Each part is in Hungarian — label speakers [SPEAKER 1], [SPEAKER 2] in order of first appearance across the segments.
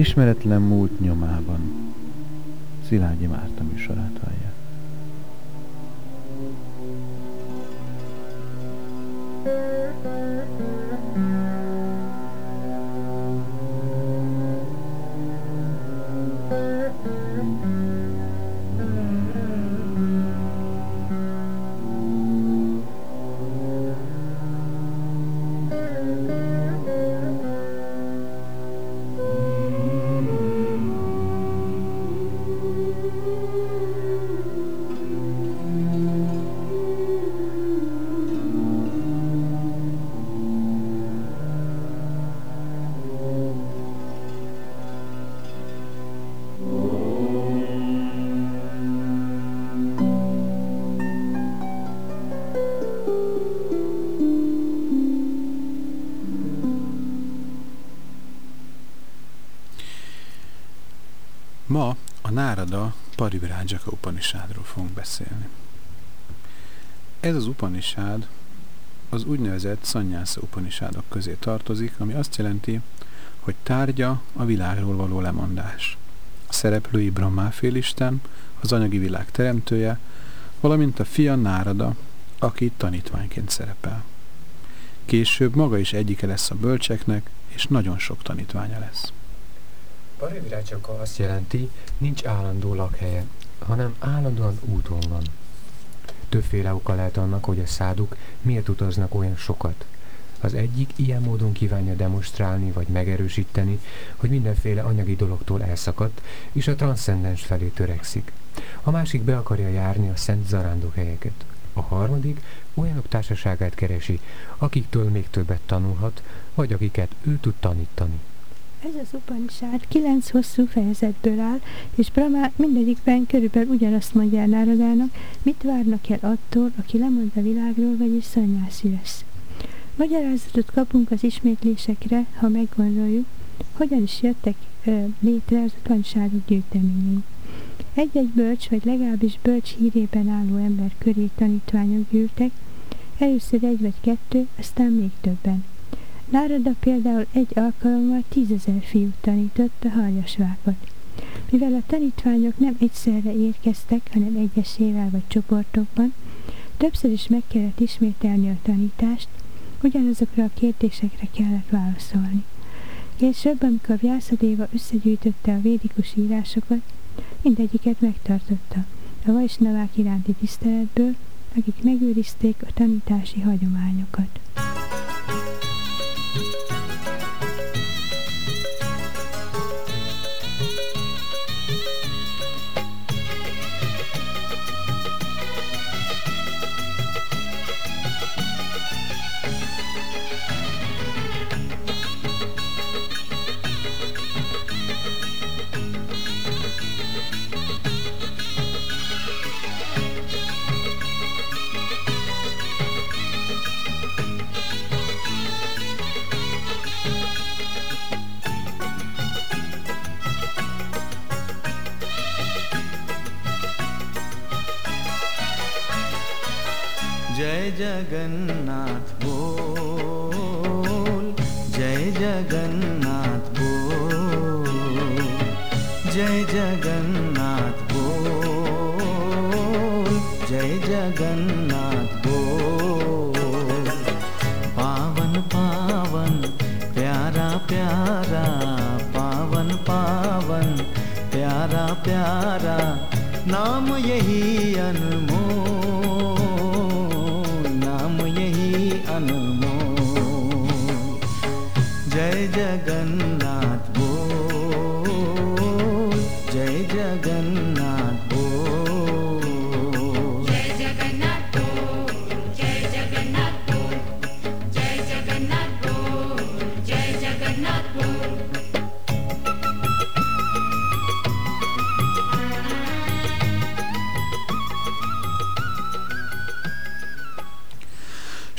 [SPEAKER 1] Ismeretlen múlt nyomában Szilágyi Márta műsorát hallja. Ma a Nárada Parivirájaka Upanishádról fogunk beszélni. Ez az Upanishád az úgynevezett Szanyásza Upanishádok közé tartozik, ami azt jelenti, hogy tárgya a világról való lemondás. A szereplői Brahmáfélisten, az anyagi világ teremtője, valamint a fia Nárada, aki tanítványként szerepel. Később maga is egyike lesz a bölcseknek, és nagyon sok tanítványa lesz.
[SPEAKER 2] Parivirácsaka azt jelenti, nincs állandó lakhelye, hanem állandóan úton van. Többféle oka lehet annak, hogy a száduk miért utaznak olyan sokat. Az egyik ilyen módon kívánja demonstrálni vagy megerősíteni, hogy mindenféle anyagi dologtól elszakadt, és a transzcendens felé törekszik. A másik be akarja járni a szent zarándok helyeket. A harmadik olyanok társaságát keresi, akiktől még többet tanulhat, vagy akiket ő tud tanítani.
[SPEAKER 3] Ez az Upanishad kilenc hosszú fejezetből áll, és Brahma mindegyikben körülbelül ugyanazt mondja Náradának, mit várnak el attól, aki lemond a világról, vagyis szanyászi lesz. Magyarázatot kapunk az ismétlésekre, ha meggondoljuk, hogyan is jöttek ö, létre az Upanishadok gyűjteményei. Egy-egy bölcs, vagy legalábbis bölcs hírében álló ember köré tanítványok gyűltek, először egy vagy kettő, aztán még többen. Nárada például egy alkalommal tízezer fiút tanított a harjasvákat. Mivel a tanítványok nem egyszerre érkeztek, hanem egyesével vagy csoportokban, többször is meg kellett ismételni a tanítást, ugyanazokra a kérdésekre kellett válaszolni. Később, amikor Vyászadéva összegyűjtötte a védikus írásokat, mindegyiket megtartotta, a vajsnavák iránti tiszteletből, akik megőrizték a tanítási hagyományokat.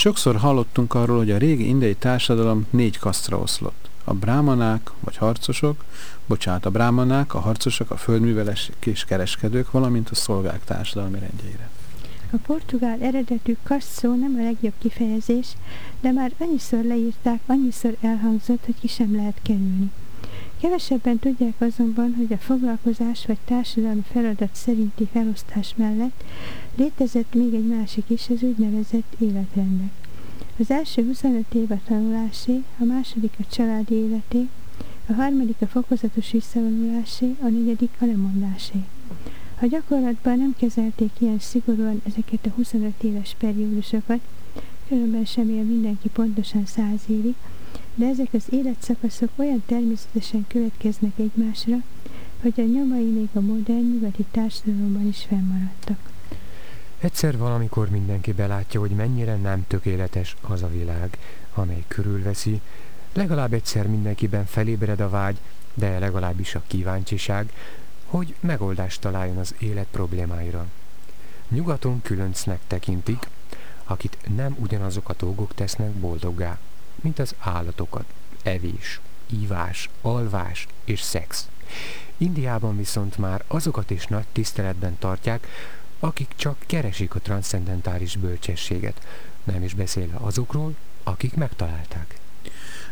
[SPEAKER 1] Sokszor hallottunk arról, hogy a régi indiai társadalom négy kasztra oszlott. A brámanák, vagy harcosok, bocsánat, a brámanák, a harcosok, a földművelesek és kereskedők, valamint a szolgák társadalmi rendjeire.
[SPEAKER 3] A portugál eredetű kaszt szó nem a legjobb kifejezés, de már annyiszor leírták, annyiszor elhangzott, hogy ki sem lehet kerülni. Kevesebben tudják azonban, hogy a foglalkozás vagy társadalmi feladat szerinti felosztás mellett létezett még egy másik is, az úgynevezett életrendek. Az első 25 év a tanulásé, a második a családi életé, a harmadik a fokozatos visszavonulásé, a negyedik a lemondásé. Ha gyakorlatban nem kezelték ilyen szigorúan ezeket a 25 éves periódusokat, különben sem él mindenki pontosan száz évig, de ezek az életszakaszok olyan természetesen következnek egymásra, hogy a nyomai még a modern nyugati társadalomban is fennmaradtak.
[SPEAKER 2] Egyszer valamikor mindenki belátja, hogy mennyire nem tökéletes az a világ, amely körülveszi, legalább egyszer mindenkiben felébred a vágy, de legalábbis a kíváncsiság, hogy megoldást találjon az élet problémáira. Nyugaton különcnek tekintik, akit nem ugyanazok a dolgok tesznek boldoggá, mint az állatokat, evés, ívás, alvás és szex. Indiában viszont már azokat is nagy tiszteletben tartják, akik csak keresik a transzcendentális bölcsességet, nem is beszélve azokról, akik megtalálták.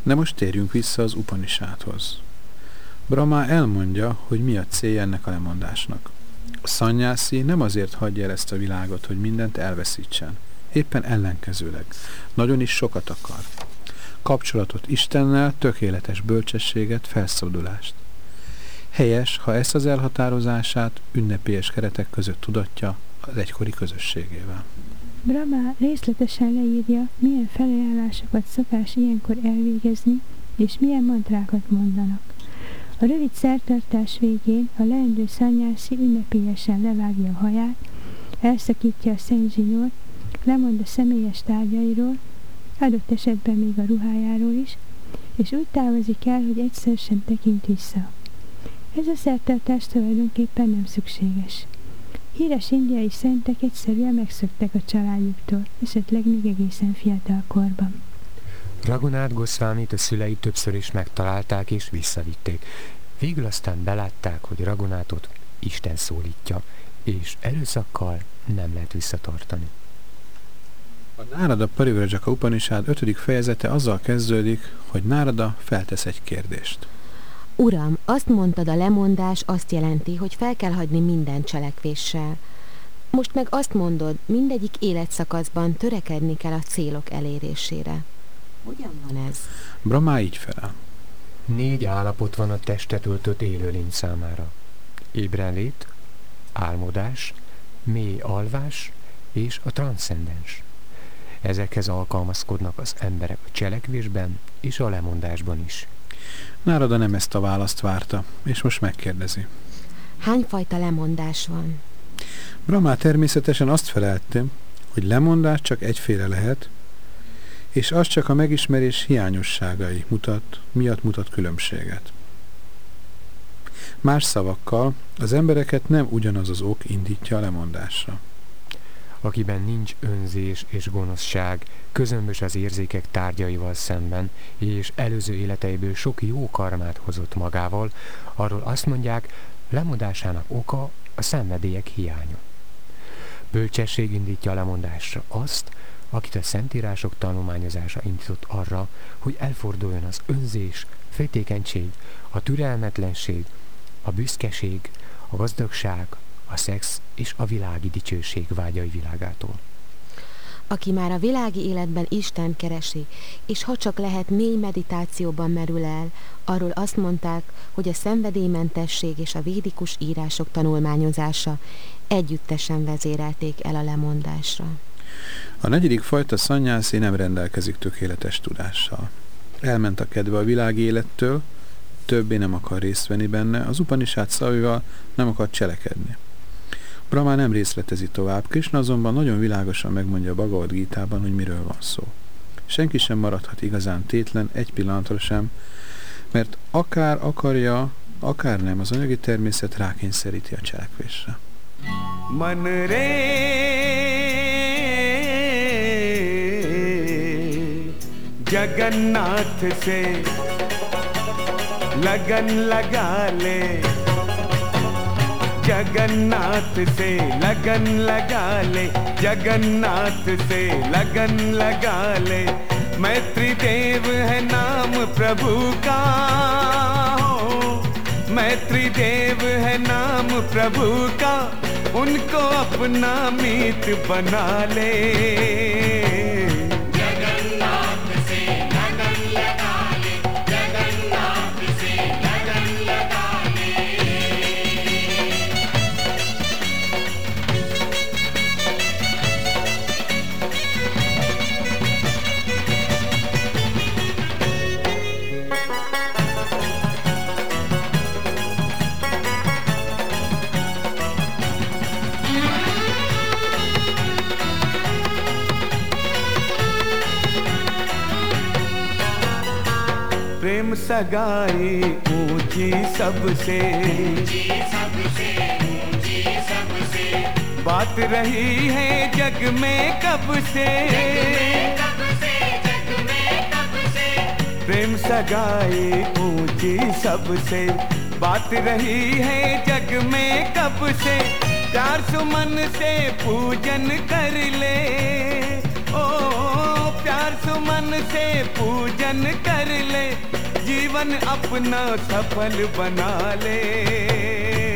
[SPEAKER 1] De most térjünk vissza az Upanishadhoz. Brahma elmondja, hogy mi a célja ennek a lemondásnak. A szanyászi nem azért hagyja el ezt a világot, hogy mindent elveszítsen. Éppen ellenkezőleg. Nagyon is sokat akar. Kapcsolatot Istennel, tökéletes bölcsességet, felszabadulást. Helyes, ha ezt az elhatározását ünnepélyes keretek között tudatja az egykori közösségével.
[SPEAKER 3] Brahma részletesen leírja, milyen felajánlásokat szokás ilyenkor elvégezni, és milyen mantrákat mondanak. A rövid szertartás végén a leendő szanyászi ünnepélyesen levágja a haját, elszakítja a szentzsinót, lemond a személyes tárgyairól, adott esetben még a ruhájáról is, és úgy távozik el, hogy egyszer sem tekint vissza. Ez a szertartás tulajdonképpen nem szükséges. Híres indiai szentek egyszerűen megszöktek a családjuktól, esetleg még egészen fiatal korban.
[SPEAKER 2] Ragunát Goszvámit a szülei többször is megtalálták és visszavitték. Végül aztán belátták, hogy Ragunátot Isten szólítja, és erőszakkal nem lehet visszatartani.
[SPEAKER 1] A Nárada Parivrajaka Upanishad 5. fejezete azzal kezdődik, hogy Nárada feltesz egy kérdést.
[SPEAKER 4] Uram, azt mondtad, a lemondás azt jelenti, hogy fel kell hagyni minden cselekvéssel. Most meg azt mondod, mindegyik életszakaszban törekedni kell a célok elérésére. Hogyan van ez?
[SPEAKER 1] Brahma így felel.
[SPEAKER 2] Négy állapot van a testet öltött élőlény számára. Ébrenlét, álmodás, mély alvás és a transzcendens. Ezekhez alkalmazkodnak az emberek a cselekvésben és a lemondásban is.
[SPEAKER 1] Nárada nem ezt a választ várta, és most megkérdezi.
[SPEAKER 4] Hányfajta lemondás van?
[SPEAKER 1] Brahma természetesen azt felelte, hogy lemondás csak egyféle lehet, és az csak a megismerés hiányosságai mutat, miatt mutat különbséget. Más szavakkal, az embereket nem ugyanaz az ok indítja a lemondásra.
[SPEAKER 2] Akiben nincs önzés és gonoszság, közömbös az érzékek tárgyaival szemben, és előző életeiből sok jó karmát hozott magával, arról azt mondják, lemondásának oka a szenvedélyek hiánya. Bölcsesség indítja a lemondásra azt, akit a szentírások tanulmányozása indított arra, hogy elforduljon az önzés, féltékenység, a türelmetlenség, a büszkeség, a gazdagság, a szex és a világi dicsőség vágyai világától.
[SPEAKER 4] Aki már a világi életben Isten keresi, és ha csak lehet mély meditációban merül el, arról azt mondták, hogy a szenvedélymentesség és a védikus írások tanulmányozása együttesen vezérelték el a lemondásra.
[SPEAKER 1] A negyedik fajta szanyászi nem rendelkezik tökéletes tudással. Elment a kedve a világi élettől, többé nem akar részt venni benne, az Upanishad szavival nem akar cselekedni. Brahma nem részletezi tovább, Krishna azonban nagyon világosan megmondja a Bhagavad Gita-ban, hogy miről van szó. Senki sem maradhat igazán tétlen egy pillanatra sem, mert akár akarja, akár nem, az anyagi természet rákényszeríti a cselekvésre.
[SPEAKER 5] मन रे
[SPEAKER 6] जगन्नाथ से लगन लगा ले जगन्नाथ से लगन लगा ले, जगन्नाथ से लगन लगा ले। मैत्री देव है नाम प्रभु का मैत्री देव है नाम प्रभु का, उनको अपना मीत बना ले। सगाई ऊँची सबसे। बात रही है जग में कब से?
[SPEAKER 7] कब से जग में कब से
[SPEAKER 6] प्रेम सगाई ऊँची सबसे। बात रही है जग में कब से? प्यार सुमन से पूजन कर ले। ओ, प्यार सुमन से पूजन कर ले। जीवन अपना सफल बना ले।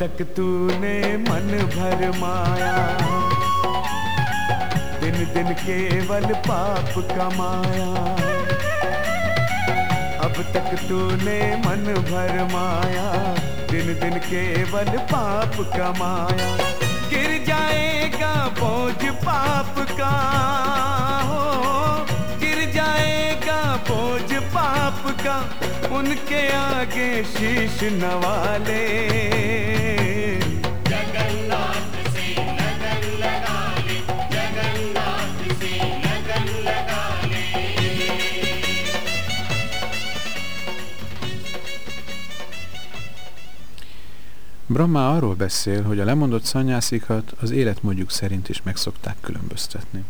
[SPEAKER 6] तक तूने मन भर माया। दिन दिन केवल पाप कमाया। अब तक तूने मन भर माया, दिन दिन केवल पाप कमाया। गिर जाएगा बोझ पाप का। उनके आगे शीश नवाले
[SPEAKER 7] जगन्नाथ से लगन लगा ले जगन्नाथ से लगन लगा ले
[SPEAKER 1] Brahma arról beszél, hogy a lemondott szanyászikat az életmódjuk szerint is megszokták különböztetni.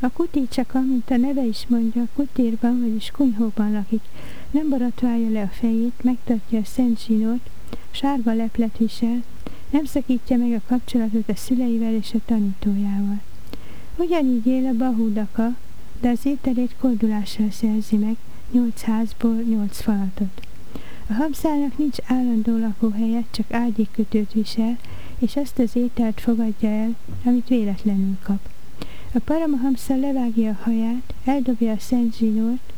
[SPEAKER 3] A kuti csak, mint a neve is mondja, kutírban, vagyis kunyhóban lakik. Nem baratválja le a fejét, megtartja a szent zsinót, sárga leplet visel, nem szakítja meg a kapcsolatot a szüleivel és a tanítójával. Ugyanígy él a Bahudaka, de az ételét koldulással szerzi meg, nyolc házból nyolc falatot. A habszának nincs állandó lakóhelye, csak ágyékötőt visel, és azt az ételt fogadja el, amit véletlenül kap. A Paramahamsa levágja a haját, eldobja a szent zsinort,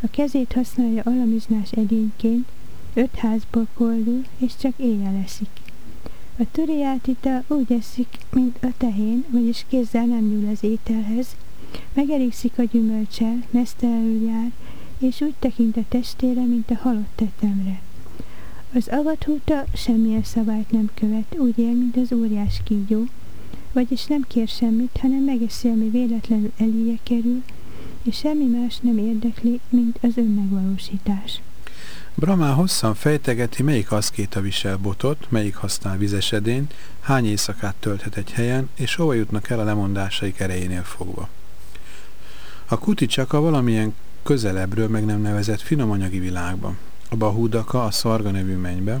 [SPEAKER 3] a kezét használja alamizsnás edényként, öt házból koldul, és csak éjjel eszik. A turiátita úgy eszik, mint a tehén, vagyis kézzel nem nyúl az ételhez, megelégszik a gyümölcsel, mesztelenül jár, és úgy tekint a testére, mint a halott tetemre. Az avathúta semmilyen szabályt nem követ, úgy él, mint az óriás kígyó, vagyis nem kér semmit, hanem megeszi, ami véletlenül eléje kerül, és semmi más nem érdekli, mint az önmegvalósítás.
[SPEAKER 1] Brahma hosszan fejtegeti, melyik aszkéta visel botot, melyik használ vizesedényt, hány éjszakát tölthet egy helyen, és hova jutnak el a lemondásaik erejénél fogva. A kuti a valamilyen közelebbről meg nem nevezett finom anyagi. A Bahudaka a Szarga nevű mennybe,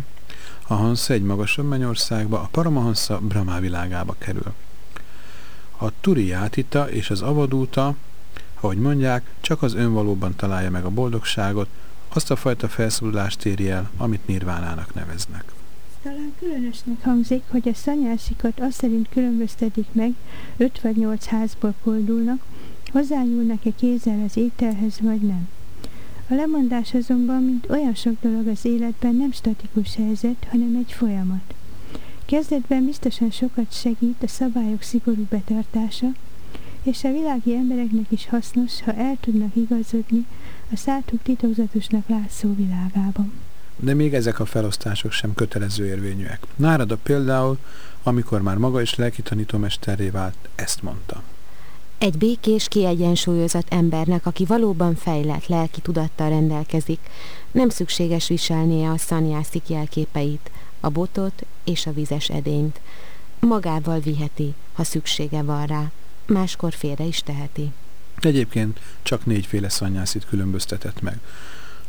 [SPEAKER 1] a Hansa egy magasabb mennyországba, a Paramahansa Brahma világába kerül. A Turiyátita és az Avadúta, ahogy mondják, csak az önvalóban találja meg a boldogságot, azt a fajta felszabadulást éri el, amit nirvánának neveznek.
[SPEAKER 3] Talán különösnek hangzik, hogy a szanyászikat azt szerint különböztetik meg, öt vagy nyolc házból koldulnak, hozzányúlnak-e kézzel az ételhez, vagy nem. A lemondás azonban, mint olyan sok dolog az életben nem statikus helyzet, hanem egy folyamat. Kezdetben biztosan sokat segít a szabályok szigorú betartása, és a világi embereknek is hasznos, ha el tudnak igazodni a szátuk titokzatosnak látszó világában.
[SPEAKER 1] De még ezek a felosztások sem kötelező érvényűek. Nárada például, amikor már maga is lelki tanítómesterré vált, ezt mondta.
[SPEAKER 4] Egy békés, kiegyensúlyozott embernek, aki valóban fejlett lelki tudattal rendelkezik, nem szükséges viselnie a szanyászik jelképeit, a botot és a vizes edényt. Magával viheti, ha szüksége van rá, máskor félre is teheti.
[SPEAKER 1] Egyébként csak négyféle szanyászit különböztetett meg.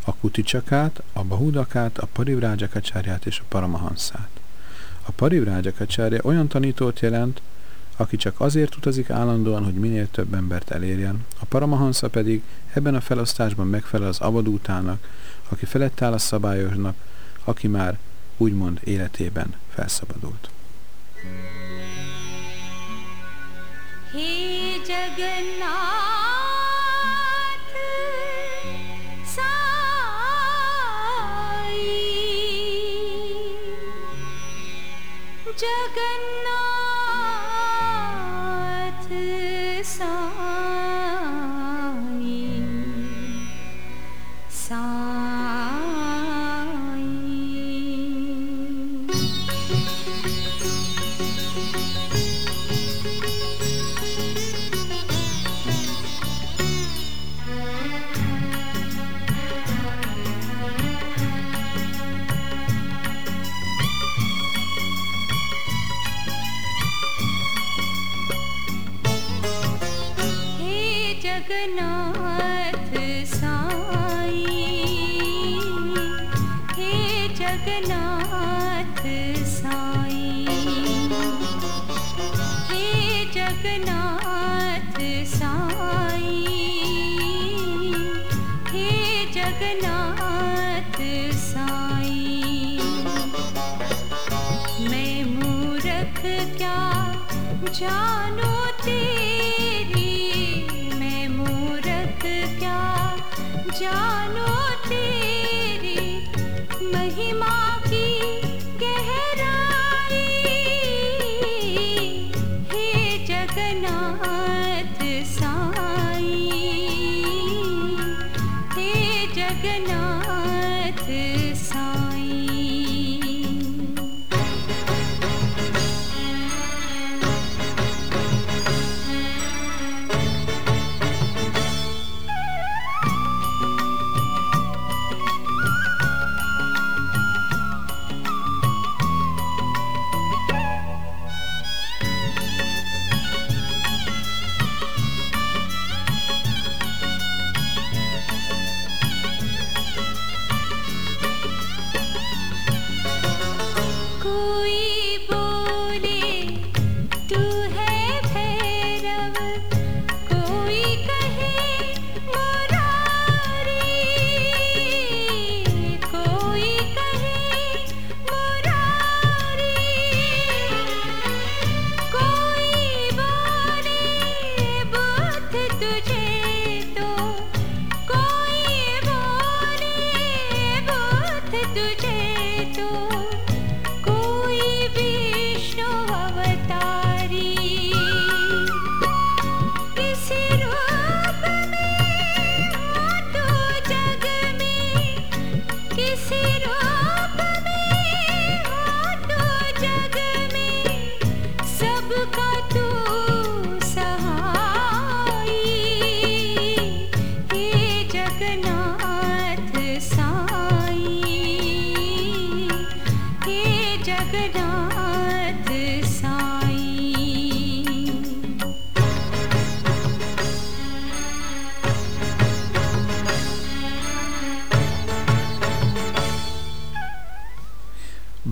[SPEAKER 1] A kuticsakát, a bahudakát, a parivrágyakacsárját és a paramahanszát. A parivrágyakacsárja olyan tanítót jelent, aki csak azért utazik állandóan, hogy minél több embert elérjen. A paramahansa pedig ebben a felosztásban megfelel az avadútának, aki felett áll a szabályosnak, aki már úgymond életében felszabadult.
[SPEAKER 7] Hey जगन्नाथ साई Jagannath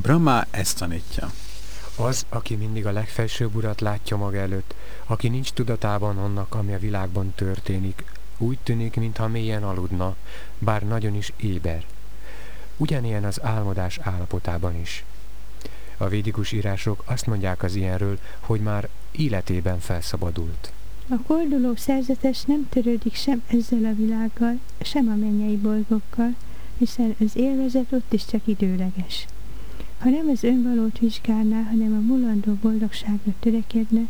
[SPEAKER 1] Brahma ezt tanítja.
[SPEAKER 2] Az, aki mindig a legfelsőbb urat látja maga előtt, aki nincs tudatában annak, ami a világban történik, úgy tűnik, mintha mélyen aludna, bár nagyon is éber. Ugyanilyen az álmodás állapotában is. A védikus írások azt mondják az ilyenről, hogy már életében felszabadult.
[SPEAKER 3] A kolduló szerzetes nem törődik sem ezzel a világgal, sem a mennyei bolygókkal, hiszen az élvezet ott is csak időleges. Ha nem az önvalót vizsgálná, hanem a mulandó boldogságra törekedne,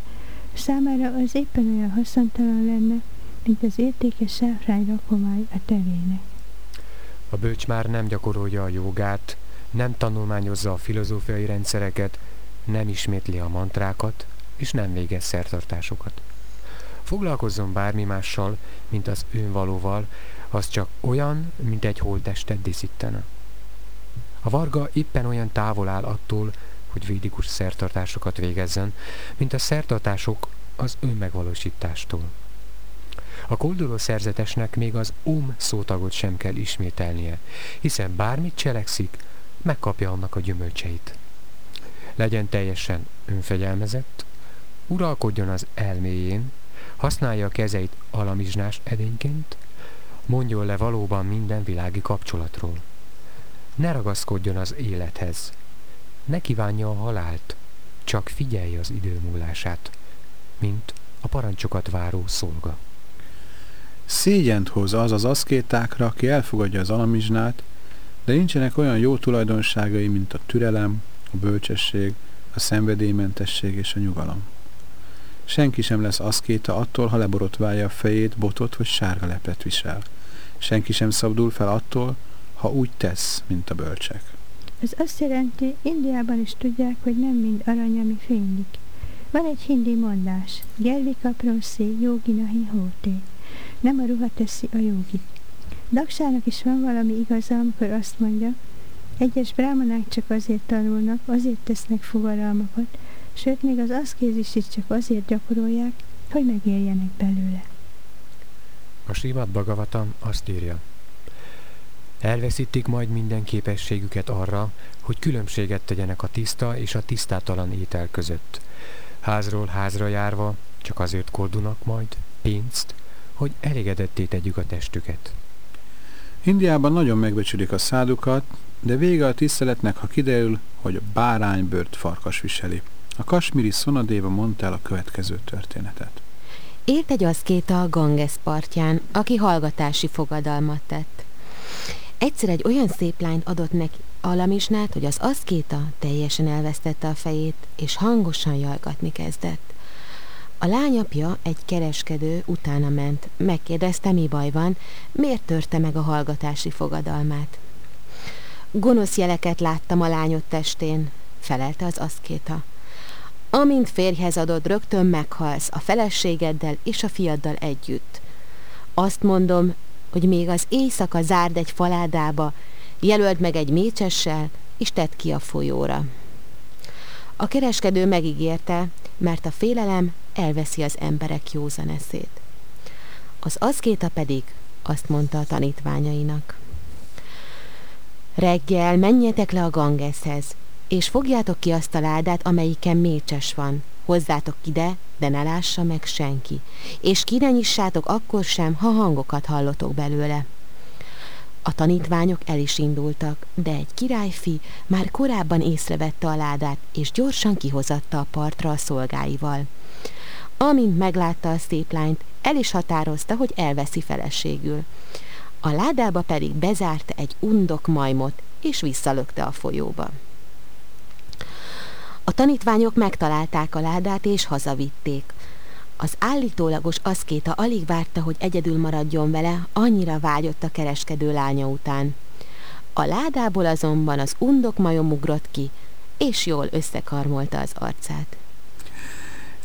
[SPEAKER 3] számára az éppen olyan haszontalan lenne, mint az értékes sáfrány rakomány a tevének.
[SPEAKER 2] A bölcs már nem gyakorolja a jogát, nem tanulmányozza a filozófiai rendszereket, nem ismétli a mantrákat, és nem végez szertartásokat. Foglalkozzon bármi mással, mint az önvalóval, az csak olyan, mint egy holttestet díszítene. A varga éppen olyan távol áll attól, hogy védikus szertartásokat végezzen, mint a szertartások az önmegvalósítástól. A kolduló szerzetesnek még az um szótagot sem kell ismételnie, hiszen bármit cselekszik, megkapja annak a gyümölcseit. Legyen teljesen önfegyelmezett, uralkodjon az elméjén, használja a kezeit alamizsnás edényként, mondjon le valóban minden világi kapcsolatról. Ne ragaszkodjon az élethez, ne kívánja a halált, csak figyelje az idő múlását, mint a parancsokat váró szolga.
[SPEAKER 1] Szégyent hoz az az aszkétákra, aki elfogadja az alamizsnát, de nincsenek olyan jó tulajdonságai, mint a türelem, a bölcsesség, a szenvedélymentesség és a nyugalom. Senki sem lesz aszkéta attól, ha leborotválja a fejét, botot vagy sárga lepet visel. Senki sem szabdul fel attól, ha úgy tesz, mint a bölcsek.
[SPEAKER 3] Ez azt jelenti, Indiában is tudják, hogy nem mind arany, ami fénylik. Van egy hindi mondás, Gervi kapronszi, jogi nahi hóté. Nem a ruha teszi a jogit. Daksának is van valami igaza, amikor azt mondja, egyes brámanák csak azért tanulnak, azért tesznek fogadalmakat, sőt, még az aszkézis is csak azért gyakorolják, hogy megéljenek belőle.
[SPEAKER 2] A Srimad Bhagavatam azt írja, Elveszítik majd minden képességüket arra, hogy különbséget tegyenek a tiszta és a tisztátalan étel között. Házról házra járva csak azért kordunak majd pénzt, hogy elégedetté tegyük a testüket.
[SPEAKER 1] Indiában nagyon megbecsülik a szádukat, de vége a tiszteletnek, ha kiderül, hogy a báránybőrt farkas viseli. A kasmiri Szonadéva mondta el a következő történetet.
[SPEAKER 4] Élt egy aszkéta a Ganges partján, aki hallgatási fogadalmat tett. Egyszer egy olyan szép lányt adott neki alamisnát, hogy az aszkéta teljesen elvesztette a fejét, és hangosan jajgatni kezdett. A lányapja, egy kereskedő, utána ment. Megkérdezte, mi baj van, miért törte meg a hallgatási fogadalmát. Gonosz jeleket láttam a lányod testén, felelte az aszkéta. Amint férjhez adod, rögtön meghalsz a feleségeddel és a fiaddal együtt. Azt mondom, hogy még az éjszaka zárd egy faládába, jelöld meg egy mécsessel, és tedd ki a folyóra. A kereskedő megígérte, mert a félelem elveszi az emberek józan eszét. Az aszkéta pedig azt mondta a tanítványainak. Reggel menjetek le a Gangeshez, és fogjátok ki azt a ládát, amelyiken mécses van. Hozzátok ide, de ne lássa meg senki, és ki ne nyissátok akkor sem, ha hangokat hallotok belőle. A tanítványok el is indultak, de egy királyfi már korábban észrevette a ládát, és gyorsan kihozatta a partra a szolgáival. Amint meglátta a szép lányt, el is határozta, hogy elveszi feleségül. A ládába pedig bezárt egy undok majmot, és visszalökte a folyóba. A tanítványok megtalálták a ládát, és hazavitték. Az állítólagos aszkéta alig várta, hogy egyedül maradjon vele, annyira vágyott a kereskedő lánya után. A ládából azonban az undok majom ugrott ki, és jól összekarmolta az arcát.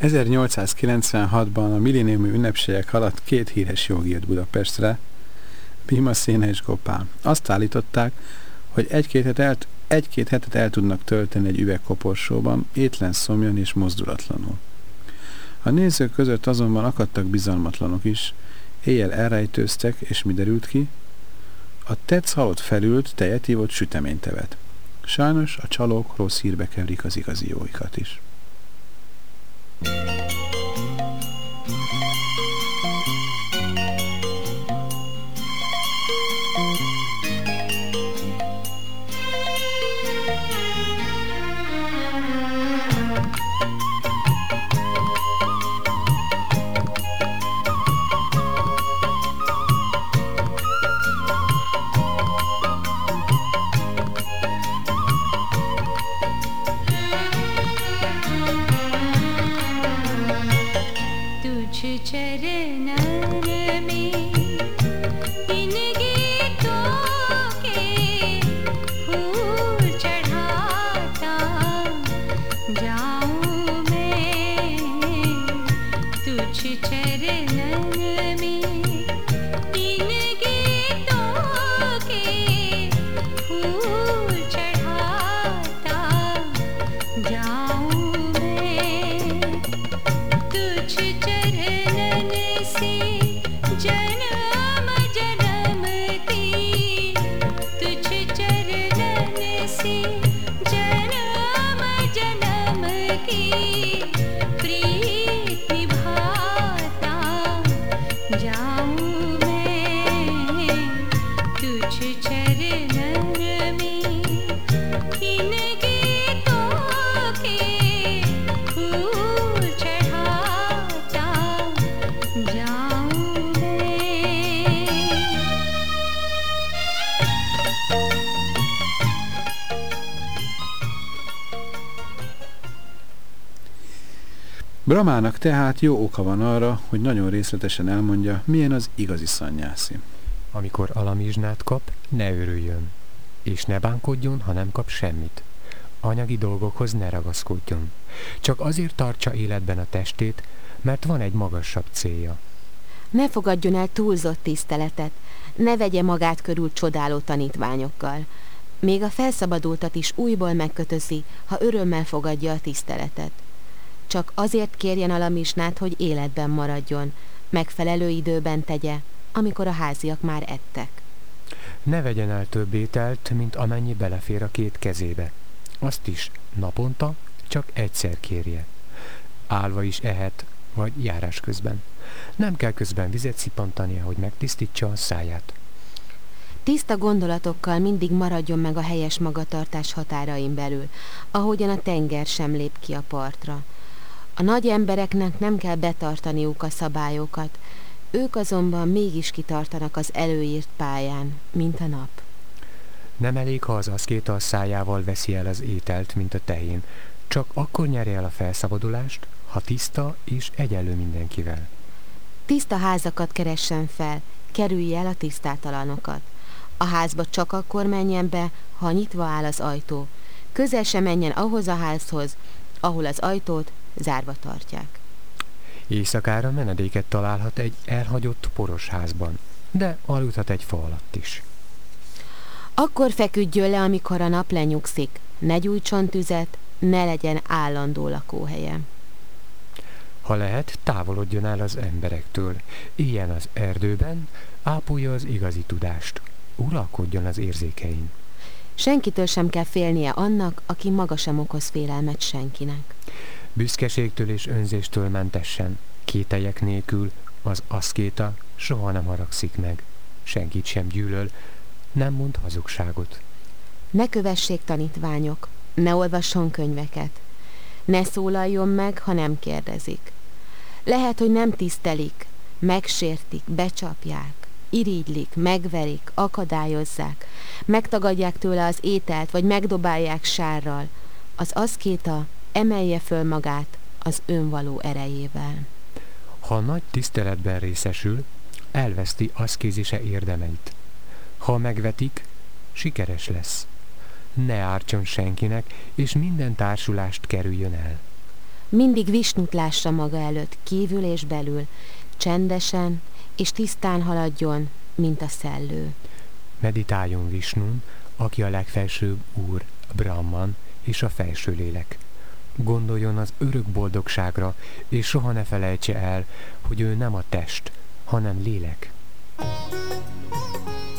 [SPEAKER 1] 1896-ban a milléniumi ünnepségek alatt két híres jogi jött Budapestre, Széne és Gopál. Azt állították, hogy egy-két hetet, egy-két hetet el tudnak tölteni egy üvegkoporsóban, étlen szomjan és mozdulatlanul. A nézők között azonban akadtak bizalmatlanok is, éjjel elrejtőztek, és mi derült ki? A tetsz halott felült, tejet ívott, süteményt. Sajnos a csalók rossz hírbe keverik az igazi jóikat is. Bramának tehát jó oka van arra, hogy nagyon részletesen elmondja, milyen az igazi szanyászi.
[SPEAKER 2] Amikor alamizsnát kap, ne örüljön, és ne bánkodjon, ha nem kap semmit. Anyagi dolgokhoz ne ragaszkodjon. Csak azért tartsa életben a testét, mert van egy magasabb célja.
[SPEAKER 4] Ne fogadjon el túlzott tiszteletet, ne vegye magát körül csodáló tanítványokkal. Még a felszabadultat is újból megkötözi, ha örömmel fogadja a tiszteletet. Csak azért kérjen alamisnát, hogy életben maradjon, megfelelő időben tegye, amikor a háziak már ettek.
[SPEAKER 2] Ne vegyen el több ételt, mint amennyi belefér a két kezébe. Azt is naponta csak egyszer kérje. Álva is ehet, vagy járás közben. Nem kell közben vizet szippantania, hogy megtisztítsa a száját.
[SPEAKER 4] Tiszta gondolatokkal mindig maradjon meg a helyes magatartás határain belül, ahogyan a tenger sem lép ki a partra. A nagy embereknek nem kell betartaniuk a szabályokat, ők azonban mégis kitartanak az előírt pályán, mint a nap.
[SPEAKER 2] Nem elég, ha az aszkéta a szájával veszi el az ételt, mint a tehén. Csak akkor nyeri el a felszabadulást, ha tiszta és egyenlő mindenkivel.
[SPEAKER 4] Tiszta házakat keressen fel, kerülje el a tisztátalanokat. A házba csak akkor menjen be, ha nyitva áll az ajtó. Közel se menjen ahhoz a házhoz, ahol az ajtót zárva tartják.
[SPEAKER 2] Éjszakára menedéket találhat egy elhagyott poros házban, de aludhat egy fa alatt is.
[SPEAKER 4] Akkor feküdjön le, amikor a nap lenyugszik. Ne gyújtson tüzet, ne legyen állandó lakóhelye.
[SPEAKER 2] Ha lehet, távolodjon el az emberektől, éljen az erdőben, ápolja az igazi tudást, uralkodjon az érzékein.
[SPEAKER 4] Senkitől sem kell félnie annak, aki maga sem okoz félelmet senkinek.
[SPEAKER 2] Büszkeségtől és önzéstől mentessen, kételyek nélkül az aszkéta soha nem haragszik meg, senkit sem gyűlöl, nem mond hazugságot.
[SPEAKER 4] Ne kövessék tanítványok, ne olvasson könyveket, ne szólaljon meg, ha nem kérdezik. Lehet, hogy nem tisztelik, megsértik, becsapják, irigylik, megverik, akadályozzák, megtagadják tőle az ételt, vagy megdobálják sárral. Az aszkéta emelje föl magát az önvaló erejével.
[SPEAKER 2] Ha nagy tiszteletben részesül, elveszti aszkézise érdemeit. Ha megvetik, sikeres lesz. Ne ártson senkinek, és minden társulást kerüljön el.
[SPEAKER 4] Mindig Visnut lássa maga előtt, kívül és belül, csendesen és tisztán haladjon, mint a szellő.
[SPEAKER 2] Meditáljon Visnun, aki a legfelsőbb úr, Brahman és a felső lélek. Gondoljon az örök boldogságra, és soha ne felejtse el, hogy ő nem a test, hanem lélek.
[SPEAKER 8] छीन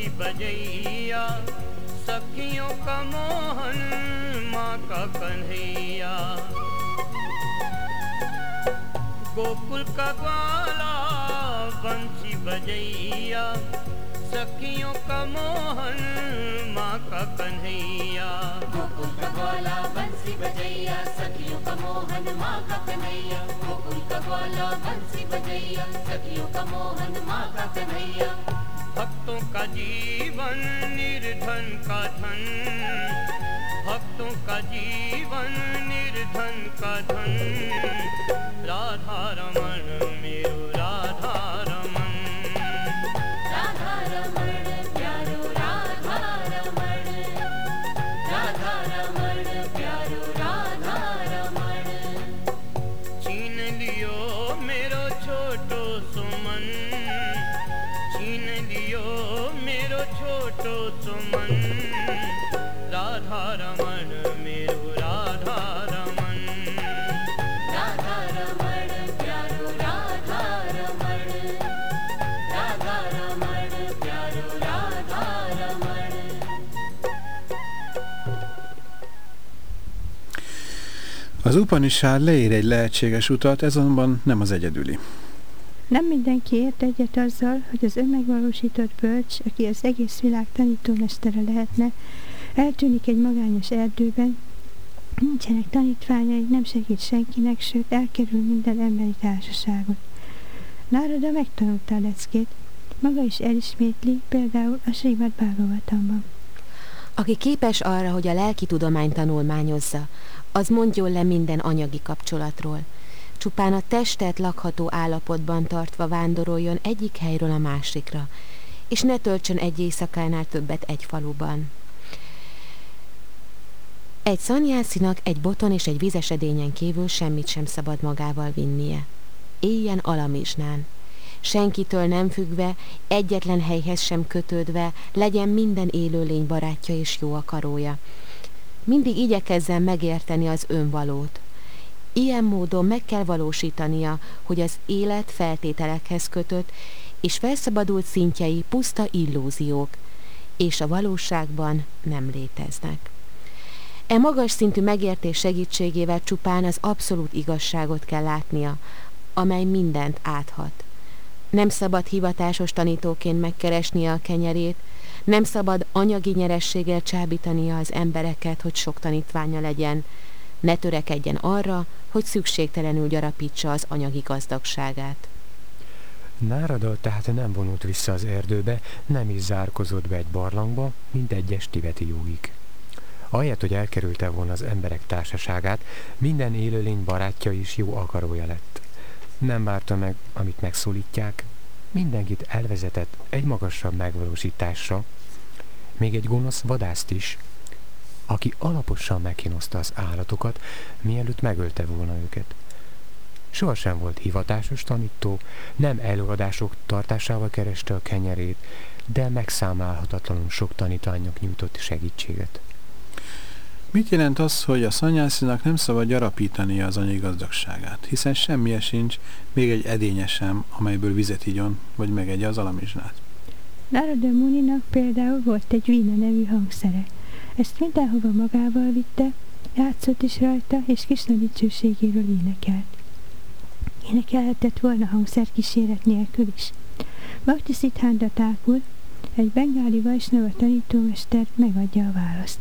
[SPEAKER 8] बंसी बजैया, सखियों का मोहन, माँ का कन्हैया। गोकुल का ग्वाला, बंसी बजैया, सखियों का मोहन, माँ का कन्हैया।
[SPEAKER 7] गोकुल का ग्वाला, बंसी बजैया, सखियों का मोहन, माँ का कन्हैया। गोकुल का ग्वाला, बंसी बजैया, सखियों का मोहन, माँ का कन्हैया।
[SPEAKER 8] भक्तों का जीवन, निर्धन का धन। भक्तों का जीवन, निर्धन का धन। राधा रमन मेरो
[SPEAKER 1] Az Upanishad leír egy lehetséges utat, ez azonban nem az egyedüli.
[SPEAKER 3] Nem mindenki ért egyet azzal, hogy az önmegvalósított bölcs, aki az egész világ tanítómestere lehetne, eltűnik egy magányos erdőben, nincsenek tanítványai, nem segít senkinek, sőt elkerül minden emberi társaságot. Nárada megtanulta a leckét, maga is elismétli, például a Srimad Bhagavatamban.
[SPEAKER 4] Aki képes arra, hogy a lelki tudomány tanulmányozza, az mondjon le minden anyagi kapcsolatról. Csupán a testet lakható állapotban tartva vándoroljon egyik helyről a másikra, és ne töltsön egy éjszakánál többet egy faluban. Egy szanyászinak egy boton és egy vizesedényen kívül semmit sem szabad magával vinnie. Éljen alamizsnán. Senkitől nem függve, egyetlen helyhez sem kötődve, legyen minden élőlény barátja és jó akarója. Mindig igyekezzen megérteni az önvalót. Ilyen módon meg kell valósítania, hogy az élet feltételekhez kötött, és felszabadult szintjei puszta illúziók, és a valóságban nem léteznek. E magas szintű megértés segítségével csupán az abszolút igazságot kell látnia, amely mindent áthat. Nem szabad hivatásos tanítóként megkeresnie a kenyerét, nem szabad anyagi nyerességgel csábítania az embereket, hogy sok tanítványa legyen. Ne törekedjen arra, hogy szükségtelenül gyarapítsa az anyagi gazdagságát.
[SPEAKER 2] Nárada tehát nem vonult vissza az erdőbe, nem is zárkozott be egy barlangba, mint egyes tibeti jóik. Ahelyett, hogy elkerülte volna az emberek társaságát, minden élőlény barátja is jó akarója lett. Nem várta meg, amit megszólítják, mindenkit elvezetett egy magasabb megvalósításra, még egy gonosz vadászt is, aki alaposan megkínozta az állatokat, mielőtt megölte volna őket. Sohasem volt hivatásos tanító, nem előadások tartásával kereste a kenyerét, de megszámlálhatatlanul sok tanítványok nyújtott segítséget.
[SPEAKER 1] Mit jelent az, hogy a szanyászinak nem szabad gyarapítani az anyai gazdagságát, hiszen semmije sincs, még egy edénye sem, amelyből vizet igyon, vagy megegye az alamizsnát.
[SPEAKER 3] Narada Muninak például volt egy vína nevű hangszere. Ezt mindenhova magával vitte, játszott is rajta, és Kisna dicsőségéről énekelt. Énekelhetett volna hangszer kíséret nélkül is. Bhakti Siddhanta Thakur, egy bengáli Vajsnava tanítómester megadja a választ.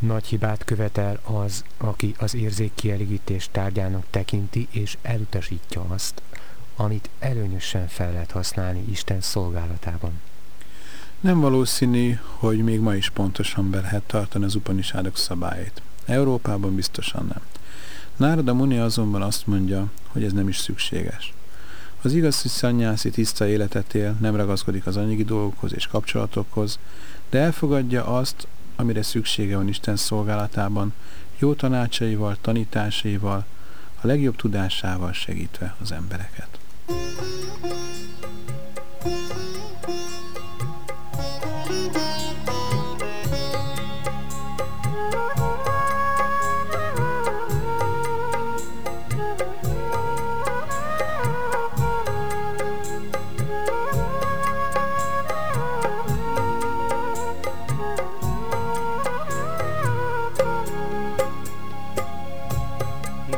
[SPEAKER 2] Nagy hibát követel az, aki az érzékkielégítés tárgyának tekinti és elutasítja azt, amit előnyösen fel lehet használni Isten szolgálatában.
[SPEAKER 1] Nem valószínű, hogy még ma is pontosan be lehet tartani az upanisádok szabályait. Európában biztosan nem. Nárada Muni azonban azt mondja, hogy ez nem is szükséges. Az igaz, hogy szanyászi tiszta életet él, nem ragaszkodik az anyagi dolgokhoz és kapcsolatokhoz, de elfogadja azt, amire szüksége van Isten szolgálatában, jó tanácsaival, tanításaival, a legjobb tudásával segítve az embereket.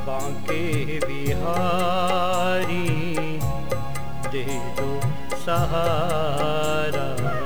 [SPEAKER 8] Banke बिहारी दे दो सहारा।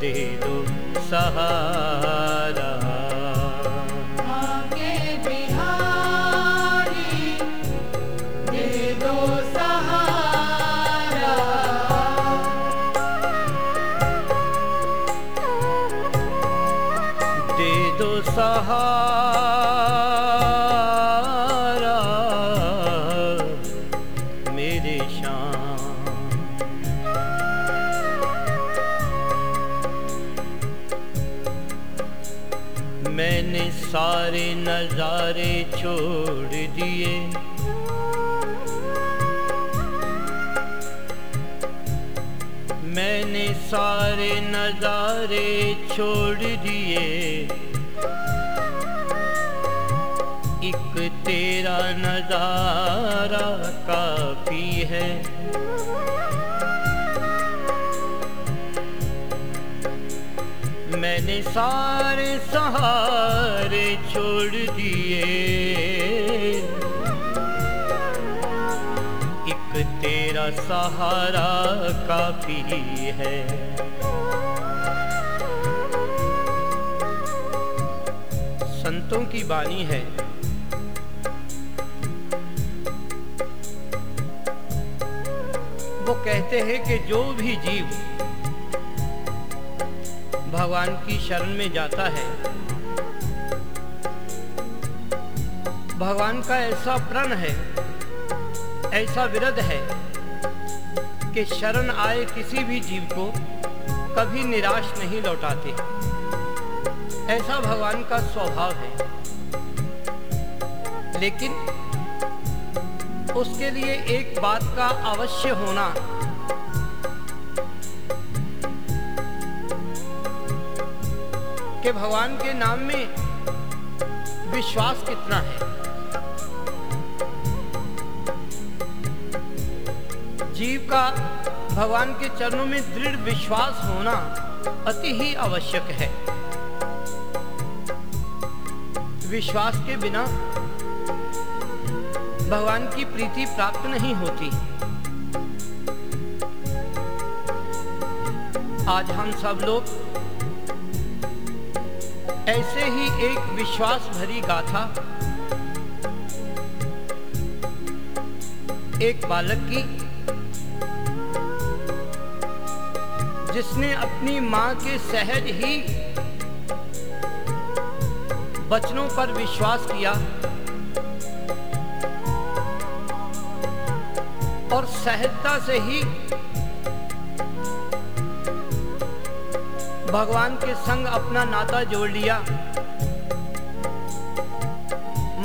[SPEAKER 7] दे दो सहारा
[SPEAKER 8] छोड़ दिए। मैंने सारे नजारे छोड़ दिए। एक तेरा नज़ारा काफ़ी है। मैंने सारे सहारे छोड़ दिए। सहारा काफ़ी है। संतों की बानी है। वो कहते हैं कि जो भी जीव भगवान की शरण में जाता है, भगवान का ऐसा प्रण है, ऐसा विरध है कि शरण आए किसी भी जीव को कभी निराश नहीं लौटाते। ऐसा भगवान का स्वभाव है। लेकिन उसके लिए एक बात का अवश्य होना कि भगवान के नाम में विश्वास कितना है। का भगवान के चरणों में दृढ़ विश्वास होना अति ही आवश्यक है। विश्वास के बिना भगवान की प्रीति प्राप्त नहीं होती। आज हम सब लोग ऐसे ही एक विश्वास भरी गाथा एक बालक की जिसने अपनी माँ के सहज ही वचनों पर विश्वास किया और सहजता से ही भगवान के संग अपना नाता जोड़ लिया।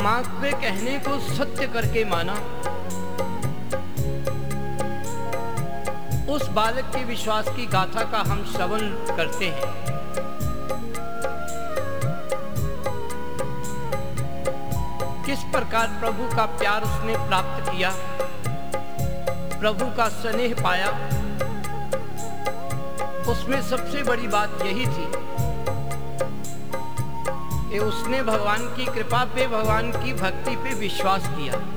[SPEAKER 8] माँ के कहने को सत्य करके माना। उस बालक के विश्वास की गाथा का हम श्रवण करते हैं। किस प्रकार प्रभु का प्यार उसने प्राप्त किया? प्रभु का स्नेह पाया? उसमें सबसे बड़ी बात यही थी कि उसने भगवान की कृपा पे, भगवान की भक्ति पे विश्वास किया।